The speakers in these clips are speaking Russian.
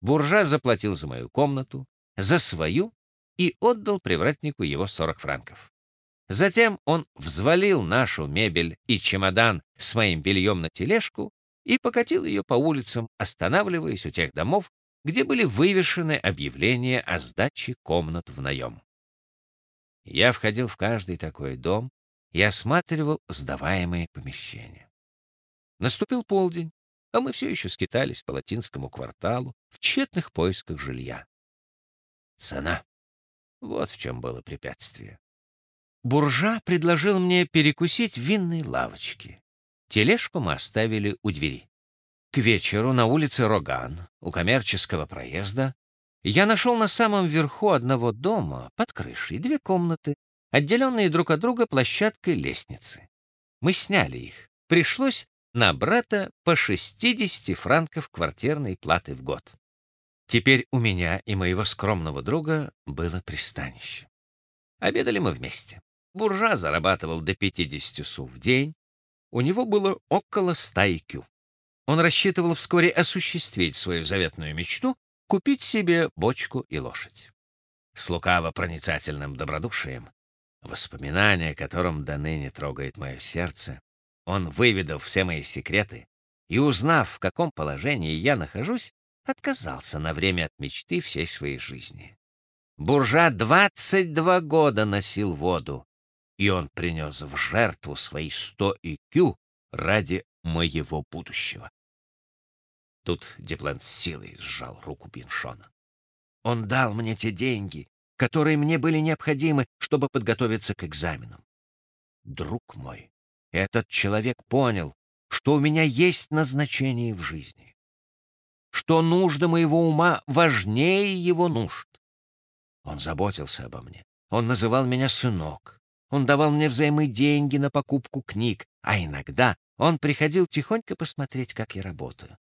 Буржа заплатил за мою комнату, за свою и отдал привратнику его 40 франков. Затем он взвалил нашу мебель и чемодан с моим бельем на тележку и покатил ее по улицам, останавливаясь у тех домов, где были вывешены объявления о сдаче комнат в наем. Я входил в каждый такой дом и осматривал сдаваемые помещения. Наступил полдень, а мы все еще скитались по латинскому кварталу в тщетных поисках жилья. Цена. Вот в чем было препятствие. Буржа предложил мне перекусить в винной лавочке. Тележку мы оставили у двери. К вечеру на улице Роган, у коммерческого проезда, я нашел на самом верху одного дома, под крышей, две комнаты, отделенные друг от друга площадкой лестницы. Мы сняли их. Пришлось на брата по 60 франков квартирной платы в год. Теперь у меня и моего скромного друга было пристанище. Обедали мы вместе. Буржа зарабатывал до 50 су в день. У него было около 100 IQ. Он рассчитывал вскоре осуществить свою заветную мечту — купить себе бочку и лошадь. С лукаво-проницательным добродушием, воспоминание о котором до ныне трогает мое сердце, он выведал все мои секреты и, узнав, в каком положении я нахожусь, отказался на время от мечты всей своей жизни. Буржа 22 года носил воду, и он принес в жертву свои 100 икю ради моего будущего. Тут Деплен с силой сжал руку Биншона. Он дал мне те деньги, которые мне были необходимы, чтобы подготовиться к экзаменам. Друг мой, этот человек понял, что у меня есть назначение в жизни, что нужда моего ума важнее его нужд. Он заботился обо мне, он называл меня сынок, он давал мне взаймы деньги на покупку книг, а иногда он приходил тихонько посмотреть, как я работаю.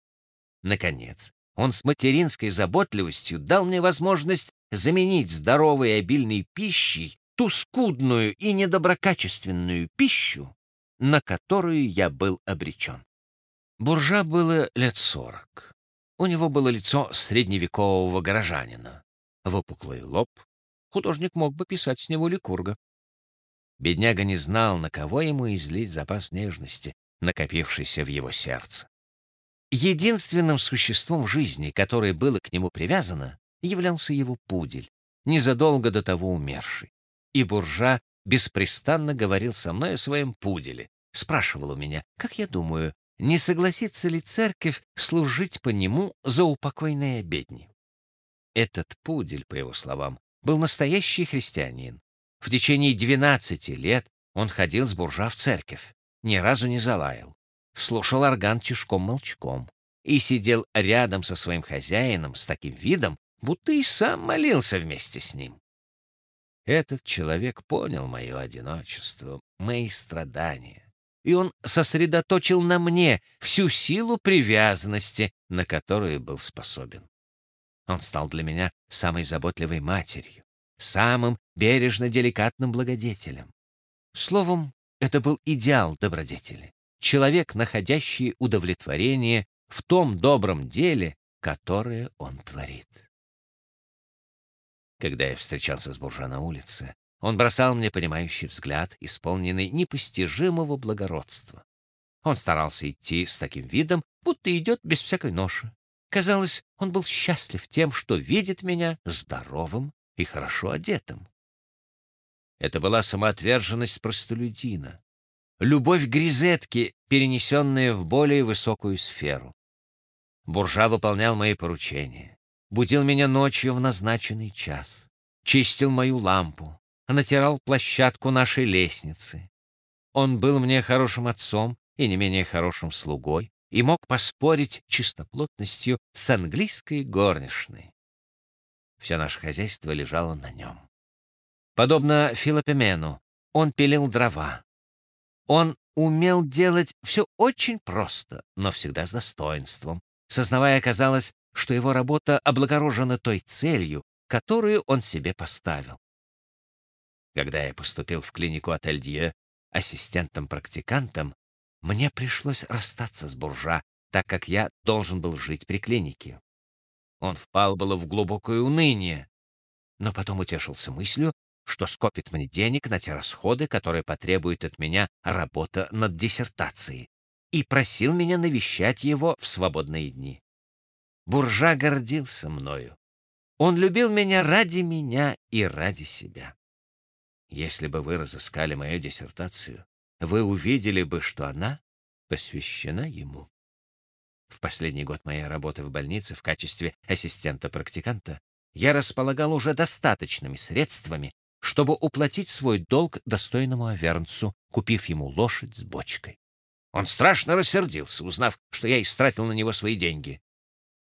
Наконец, он с материнской заботливостью дал мне возможность заменить здоровой и обильной пищей ту скудную и недоброкачественную пищу, на которую я был обречен. Буржа было лет сорок. У него было лицо средневекового горожанина. Выпуклый лоб. Художник мог бы писать с него Ликурга. Бедняга не знал, на кого ему излить запас нежности, накопившийся в его сердце. Единственным существом в жизни, которое было к нему привязано, являлся его пудель, незадолго до того умерший. И буржа беспрестанно говорил со мной о своем пуделе, спрашивал у меня, как я думаю, не согласится ли церковь служить по нему за упокойные обедни. Этот пудель, по его словам, был настоящий христианин. В течение 12 лет он ходил с буржа в церковь, ни разу не залаял, слушал орган тишком-молчком и сидел рядом со своим хозяином с таким видом, будто и сам молился вместе с ним. Этот человек понял мое одиночество, мои страдания, и он сосредоточил на мне всю силу привязанности, на которую был способен. Он стал для меня самой заботливой матерью, самым бережно-деликатным благодетелем. Словом, это был идеал добродетели, человек, находящий удовлетворение в том добром деле, которое он творит. Когда я встречался с буржуа на улице, он бросал мне понимающий взгляд, исполненный непостижимого благородства. Он старался идти с таким видом, будто идет без всякой ноши. Казалось, он был счастлив тем, что видит меня здоровым и хорошо одетым. Это была самоотверженность простолюдина, любовь к грезетке, перенесенная в более высокую сферу. Буржа выполнял мои поручения будил меня ночью в назначенный час, чистил мою лампу, натирал площадку нашей лестницы. Он был мне хорошим отцом и не менее хорошим слугой и мог поспорить чистоплотностью с английской горничной. Все наше хозяйство лежало на нем. Подобно Филопемену, он пилил дрова. Он умел делать все очень просто, но всегда с достоинством, сознавая, казалось, что его работа облагорожена той целью, которую он себе поставил. Когда я поступил в клинику Ательдье ассистентом-практикантом, мне пришлось расстаться с буржа, так как я должен был жить при клинике. Он впал было в глубокое уныние, но потом утешился мыслью, что скопит мне денег на те расходы, которые потребует от меня работа над диссертацией, и просил меня навещать его в свободные дни. Буржа гордился мною. Он любил меня ради меня и ради себя. Если бы вы разыскали мою диссертацию, вы увидели бы, что она посвящена ему. В последний год моей работы в больнице в качестве ассистента-практиканта я располагал уже достаточными средствами, чтобы уплатить свой долг достойному авернцу, купив ему лошадь с бочкой. Он страшно рассердился, узнав, что я истратил на него свои деньги.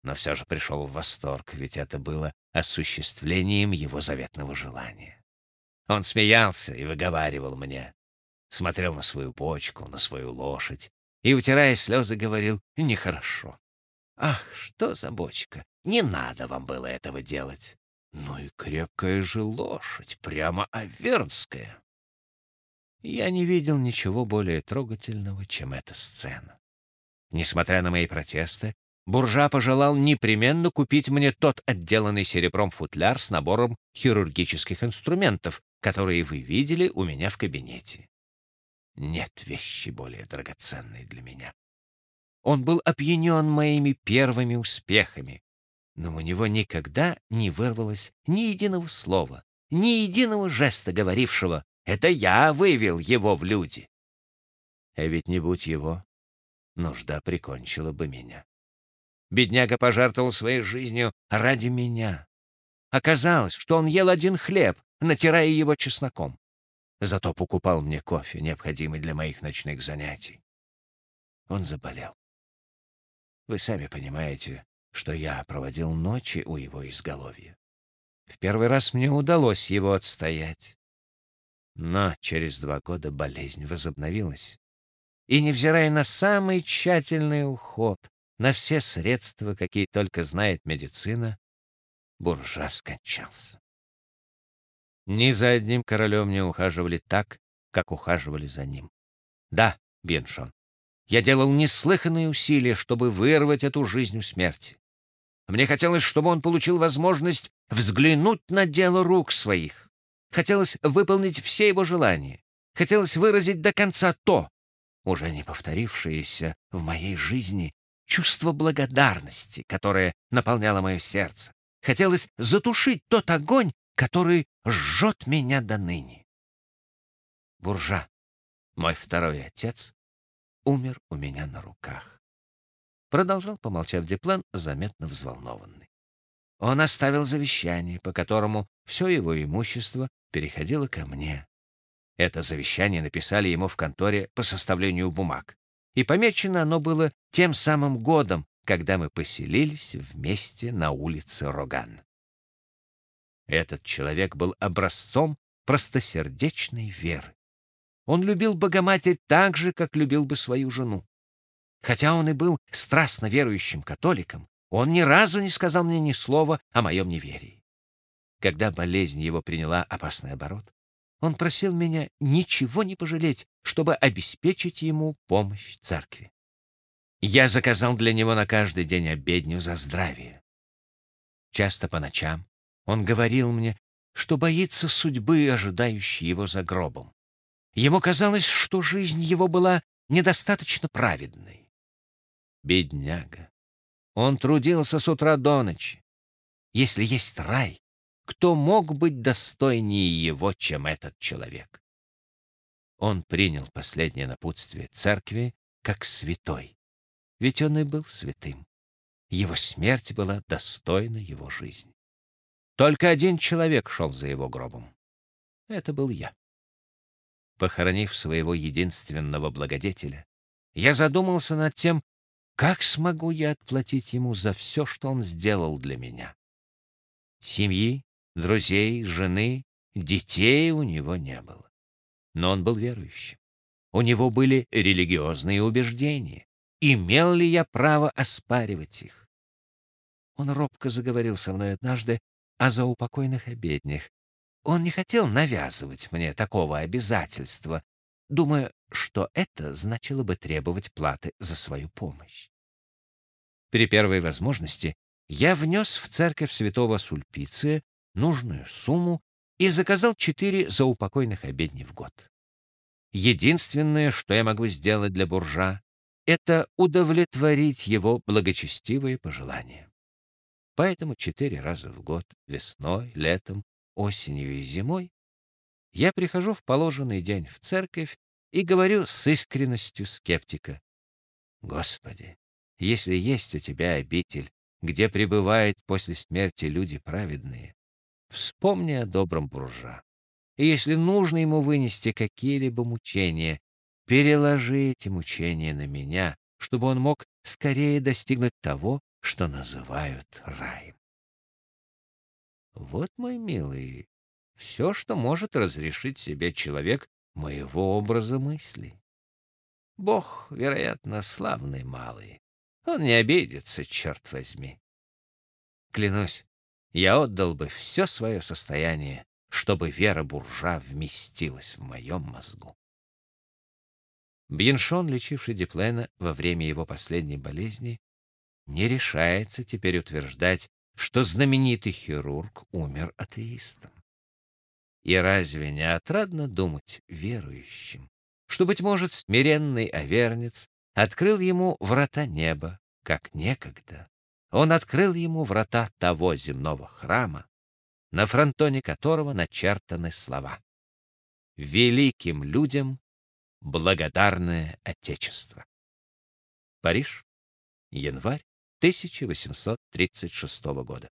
Но все же пришел в восторг, ведь это было осуществлением его заветного желания. Он смеялся и выговаривал мне, смотрел на свою почку, на свою лошадь и, утирая слезы, говорил «Нехорошо. Ах, что за бочка! Не надо вам было этого делать. Ну и крепкая же лошадь, прямо авернская. Я не видел ничего более трогательного, чем эта сцена. Несмотря на мои протесты, Буржа пожелал непременно купить мне тот отделанный серебром футляр с набором хирургических инструментов, которые вы видели у меня в кабинете. Нет вещи более драгоценной для меня. Он был опьянен моими первыми успехами, но у него никогда не вырвалось ни единого слова, ни единого жеста, говорившего «это я вывел его в люди». А ведь не будь его, нужда прикончила бы меня. Бедняга пожертвовал своей жизнью ради меня. Оказалось, что он ел один хлеб, натирая его чесноком. Зато покупал мне кофе, необходимый для моих ночных занятий. Он заболел. Вы сами понимаете, что я проводил ночи у его изголовья. В первый раз мне удалось его отстоять. Но через два года болезнь возобновилась. И, невзирая на самый тщательный уход, на все средства, какие только знает медицина, буржуа скончался. Ни за одним королем не ухаживали так, как ухаживали за ним. Да, Беншон, я делал неслыханные усилия, чтобы вырвать эту жизнь у смерти. Мне хотелось, чтобы он получил возможность взглянуть на дело рук своих. Хотелось выполнить все его желания. Хотелось выразить до конца то, уже не повторившееся в моей жизни, чувство благодарности, которое наполняло мое сердце. Хотелось затушить тот огонь, который жжет меня до ныне. Буржа, мой второй отец, умер у меня на руках. Продолжал, помолчав Деплан, заметно взволнованный. Он оставил завещание, по которому все его имущество переходило ко мне. Это завещание написали ему в конторе по составлению бумаг. И помечено оно было тем самым годом, когда мы поселились вместе на улице Роган. Этот человек был образцом простосердечной веры. Он любил Богоматерь так же, как любил бы свою жену. Хотя он и был страстно верующим католиком, он ни разу не сказал мне ни слова о моем неверии. Когда болезнь его приняла опасный оборот, он просил меня ничего не пожалеть, чтобы обеспечить ему помощь церкви. Я заказал для него на каждый день обедню за здравие. Часто по ночам он говорил мне, что боится судьбы, ожидающей его за гробом. Ему казалось, что жизнь его была недостаточно праведной. Бедняга. Он трудился с утра до ночи. Если есть рай, кто мог быть достойнее его, чем этот человек? Он принял последнее напутствие церкви как святой, ведь он и был святым. Его смерть была достойна его жизни. Только один человек шел за его гробом. Это был я. Похоронив своего единственного благодетеля, я задумался над тем, как смогу я отплатить ему за все, что он сделал для меня. Семьи, друзей, жены, детей у него не было. Но он был верующим. У него были религиозные убеждения. Имел ли я право оспаривать их? Он робко заговорил со мной однажды о заупокойных обеднях, он не хотел навязывать мне такого обязательства, думая, что это значило бы требовать платы за свою помощь. При первой возможности я внес в церковь святого Сульпиция нужную сумму и заказал четыре заупокойных обедни в год. Единственное, что я могу сделать для буржа, это удовлетворить его благочестивые пожелания. Поэтому четыре раза в год, весной, летом, осенью и зимой, я прихожу в положенный день в церковь и говорю с искренностью скептика. Господи, если есть у тебя обитель, где пребывают после смерти люди праведные, вспомни о добром буржа. И если нужно ему вынести какие-либо мучения, переложи эти мучения на меня, чтобы он мог скорее достигнуть того, что называют раем. Вот, мой милый, все, что может разрешить себе человек моего образа мыслей. Бог, вероятно, славный малый. Он не обидится, черт возьми. Клянусь, я отдал бы все свое состояние, чтобы вера буржа вместилась в моем мозгу. Бьеншон, лечивший Диплена во время его последней болезни, не решается теперь утверждать, что знаменитый хирург умер атеистом. И разве не отрадно думать верующим, что, быть может, смиренный овернец открыл ему врата неба, как некогда он открыл ему врата того земного храма, на фронтоне которого начертаны слова «Великим людям благодарное Отечество». Париж, январь 1836 года.